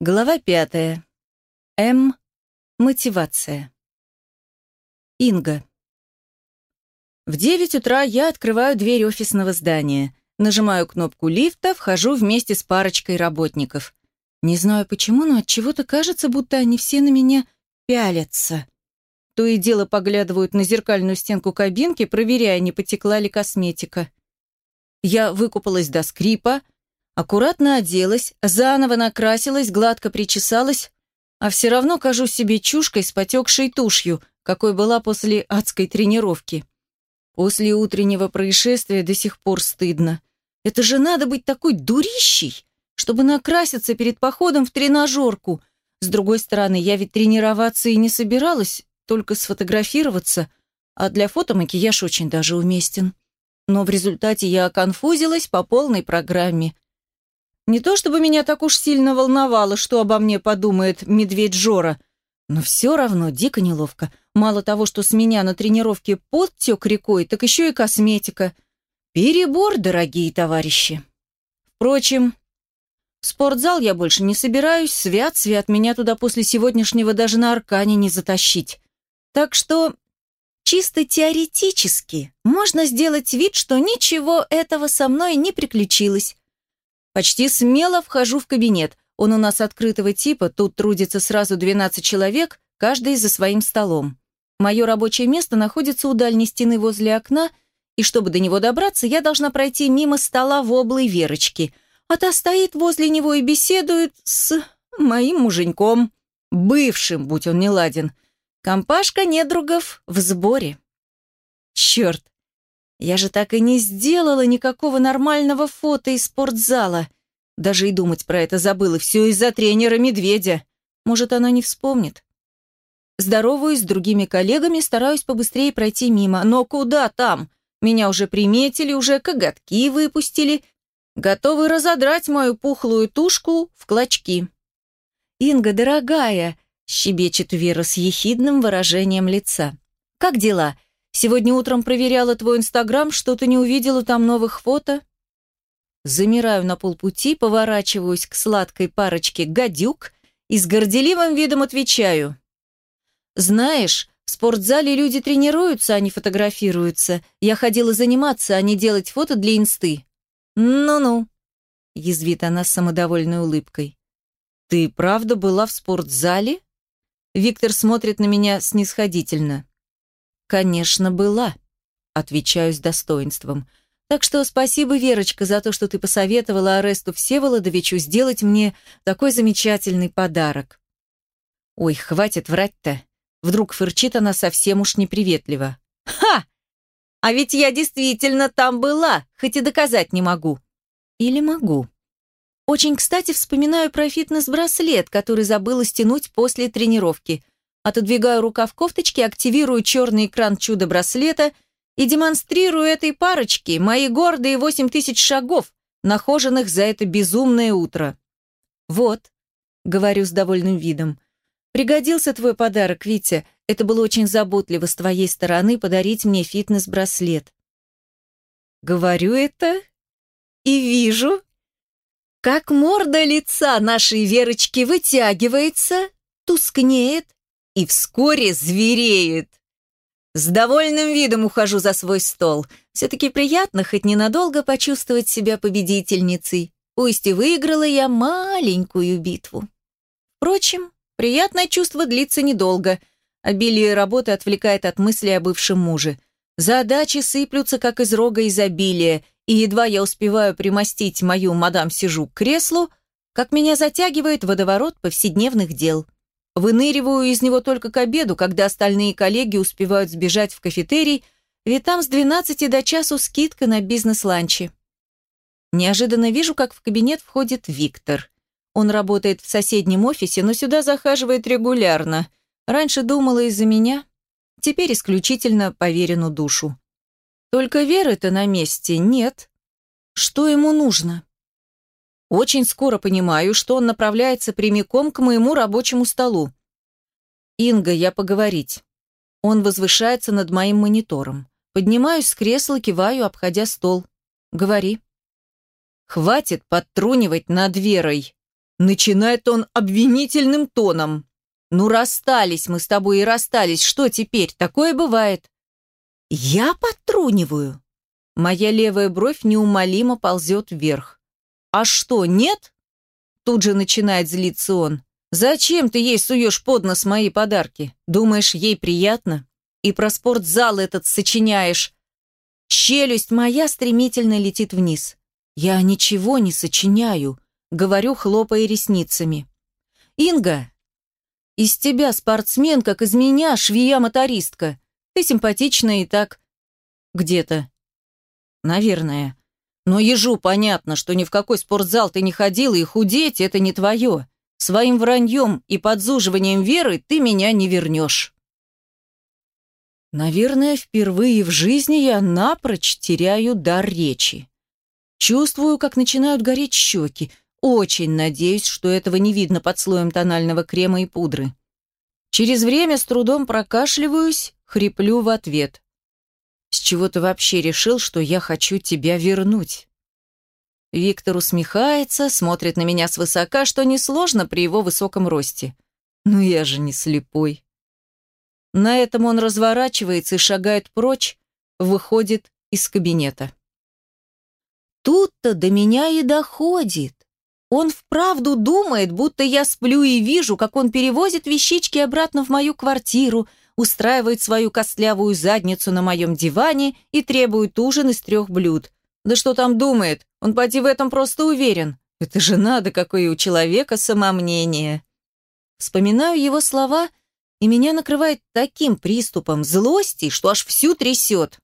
Глава пятая. М. Мотивация. Инга. В девять утра я открываю дверь офисного здания, нажимаю кнопку лифта, вхожу вместе с парочкой работников. Не знаю почему, но от чего-то кажется, будто они все на меня пялятся. То и дело поглядывают на зеркальную стенку кабинки, проверяя, не потекла ли косметика. Я выкупалась до скрипа, Аккуратно оделась, заново накрасилась, гладко причесалась, а все равно кажусь себе чушкой с потекшей тушью, какой была после адской тренировки. После утреннего происшествия до сих пор стыдно. Это же надо быть такой дурищей, чтобы накраситься перед походом в тренажерку. С другой стороны, я ведь тренироваться и не собиралась, только сфотографироваться, а для фото макияж очень даже уместен. Но в результате я оконфузилась по полной программе. Не то чтобы меня так уж сильно волновало, что обо мне подумает медведь Жора, но все равно дико неловко. Мало того, что с меня на тренировке пот тек рекой, так еще и косметика. Перебор, дорогие товарищи. Впрочем, в спортзал я больше не собираюсь, свят, свят, меня туда после сегодняшнего даже на аркане не затащить. Так что чисто теоретически можно сделать вид, что ничего этого со мной не приключилось. Почти смело вхожу в кабинет. Он у нас открытого типа, тут трудится сразу 12 человек, каждый за своим столом. Мое рабочее место находится у дальней стены возле окна, и чтобы до него добраться, я должна пройти мимо стола в облой Верочки. А та стоит возле него и беседует с моим муженьком. Бывшим, будь он неладен. Компашка недругов в сборе. Черт, я же так и не сделала никакого нормального фото из спортзала. Даже и думать про это забыла. Все из-за тренера Медведя. Может, она не вспомнит. Здороваюсь с другими коллегами, стараюсь побыстрее пройти мимо. Но куда там? Меня уже приметили, уже коготки выпустили. Готовы разодрать мою пухлую тушку в клочки. «Инга, дорогая!» — щебечет Вера с ехидным выражением лица. «Как дела? Сегодня утром проверяла твой Инстаграм, что-то не увидела там новых фото. Замираю на полпути, поворачиваюсь к сладкой парочке гадюк и с горделивым видом отвечаю. Знаешь, в спортзале люди тренируются, а не фотографируются. Я ходила заниматься, а не делать фото для инсты. Ну-ну, язвит она с самодовольной улыбкой. Ты правда была в спортзале? Виктор смотрит на меня снисходительно. «Конечно, была», — отвечаю с достоинством. «Так что спасибо, Верочка, за то, что ты посоветовала Аресту Всеволодовичу сделать мне такой замечательный подарок». «Ой, хватит врать-то!» Вдруг фырчит она совсем уж неприветливо. «Ха! А ведь я действительно там была, хоть и доказать не могу». «Или могу?» Очень кстати вспоминаю про фитнес-браслет, который забыла стянуть после тренировки. Отодвигаю рукав кофточки, активирую черный экран чудо-браслета и демонстрирую этой парочке мои гордые восемь тысяч шагов, нахоженных за это безумное утро. «Вот», — говорю с довольным видом, — «пригодился твой подарок, Витя. Это было очень заботливо с твоей стороны подарить мне фитнес-браслет». Говорю это и вижу, как морда лица нашей Верочки вытягивается, тускнеет, и вскоре звереет. С довольным видом ухожу за свой стол. Все-таки приятно хоть ненадолго почувствовать себя победительницей. Пусть и выиграла я маленькую битву. Впрочем, приятное чувство длится недолго. Обилие работы отвлекает от мысли о бывшем муже. Задачи сыплются, как из рога изобилия, и едва я успеваю примостить мою мадам сижу к креслу, как меня затягивает водоворот повседневных дел. Выныриваю из него только к обеду, когда остальные коллеги успевают сбежать в кафетерий, ведь там с 12 до часу скидка на бизнес-ланчи. Неожиданно вижу, как в кабинет входит Виктор. Он работает в соседнем офисе, но сюда захаживает регулярно. Раньше думала из-за меня, теперь исключительно поверену душу. Только Веры-то на месте нет. Что ему нужно? Очень скоро понимаю, что он направляется прямиком к моему рабочему столу. «Инга, я поговорить». Он возвышается над моим монитором. Поднимаюсь с кресла, киваю, обходя стол. «Говори». «Хватит подтрунивать над Верой». Начинает он обвинительным тоном. «Ну, расстались мы с тобой и расстались. Что теперь? Такое бывает». «Я подтруниваю?» Моя левая бровь неумолимо ползет вверх. «А что, нет?» Тут же начинает злиться он. «Зачем ты ей суешь под нос мои подарки? Думаешь, ей приятно? И про спортзал этот сочиняешь. Челюсть моя стремительно летит вниз. Я ничего не сочиняю, говорю, хлопая ресницами. Инга, из тебя спортсмен, как из меня швея-мотористка. Ты симпатичная и так. Где-то. Наверное. Но ежу понятно, что ни в какой спортзал ты не ходила, и худеть это не твое. Своим враньем и подзуживанием веры ты меня не вернешь. Наверное, впервые в жизни я напрочь теряю дар речи. Чувствую, как начинают гореть щеки. Очень надеюсь, что этого не видно под слоем тонального крема и пудры. Через время с трудом прокашливаюсь, хриплю в ответ. «С чего ты вообще решил, что я хочу тебя вернуть?» Виктор усмехается, смотрит на меня свысока, что несложно при его высоком росте. «Ну я же не слепой». На этом он разворачивается и шагает прочь, выходит из кабинета. Тут-то до меня и доходит. Он вправду думает, будто я сплю и вижу, как он перевозит вещички обратно в мою квартиру, устраивает свою костлявую задницу на моем диване и требует ужин из трех блюд. Да что там думает? Он поди в этом просто уверен. Это же надо, какое у человека самомнение. Вспоминаю его слова, и меня накрывает таким приступом злости, что аж всю трясет.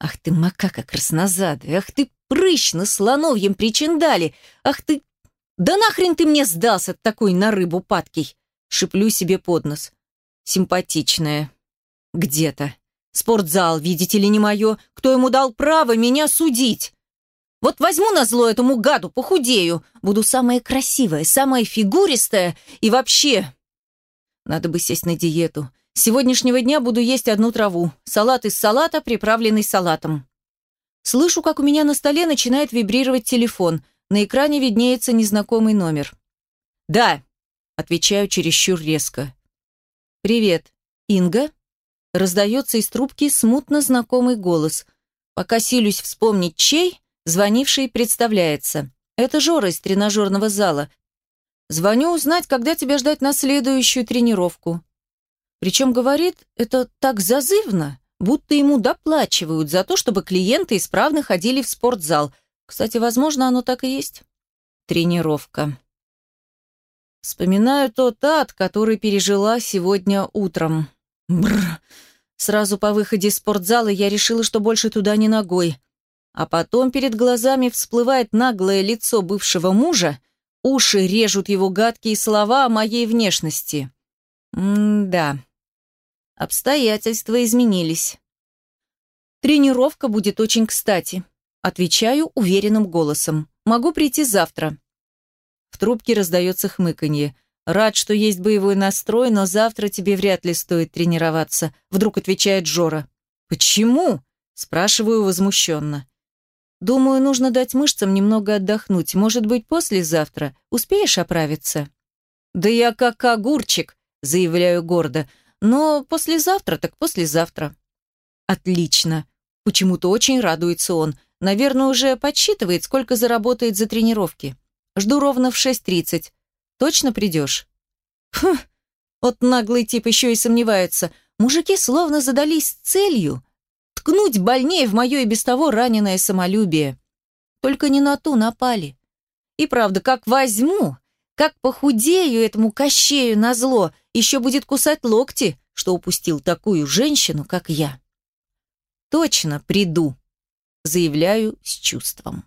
Ах ты макака краснозадая, ах ты прыщ на слоновьем причиндале, ах ты... Да нахрен ты мне сдался, такой на рыбу падкий? Шиплю себе под нос. Симпатичная. Где-то. Спортзал, видите ли, не мое. Кто ему дал право меня судить? Вот возьму на зло этому гаду, похудею. Буду самая красивая, самая фигуристая и вообще... Надо бы сесть на диету. С сегодняшнего дня буду есть одну траву. Салат из салата, приправленный салатом. Слышу, как у меня на столе начинает вибрировать телефон. На экране виднеется незнакомый номер. «Да», — отвечаю чересчур резко. «Привет, Инга?» Раздается из трубки смутно знакомый голос. Пока силюсь вспомнить, чей, звонивший представляется. Это Жора из тренажерного зала. Звоню узнать, когда тебя ждать на следующую тренировку. Причем говорит это так зазывно, будто ему доплачивают за то, чтобы клиенты исправно ходили в спортзал. Кстати, возможно, оно так и есть. Тренировка. Вспоминаю тот ад, который пережила сегодня утром. Бррр. Сразу по выходе из спортзала я решила, что больше туда не ногой. А потом перед глазами всплывает наглое лицо бывшего мужа, уши режут его гадкие слова о моей внешности. М-да. Обстоятельства изменились. Тренировка будет очень кстати. Отвечаю уверенным голосом. Могу прийти завтра. В трубке раздается хмыканье. Рад, что есть боевой настрой, но завтра тебе вряд ли стоит тренироваться. Вдруг отвечает Жора. Почему? Спрашиваю возмущенно. Думаю, нужно дать мышцам немного отдохнуть. Может быть, послезавтра. Успеешь оправиться? Да я как огурчик, заявляю гордо. Но послезавтра так послезавтра. Отлично. Почему-то очень радуется он. Наверное, уже подсчитывает, сколько заработает за тренировки. Жду ровно в 6.30. Точно придешь? Фух, вот наглый тип еще и сомневается. Мужики словно задались целью ткнуть больнее в мое и без того раненое самолюбие. Только не на ту напали. И правда, как возьму, как похудею этому кощею на зло, еще будет кусать локти, что упустил такую женщину, как я. Точно приду, заявляю с чувством.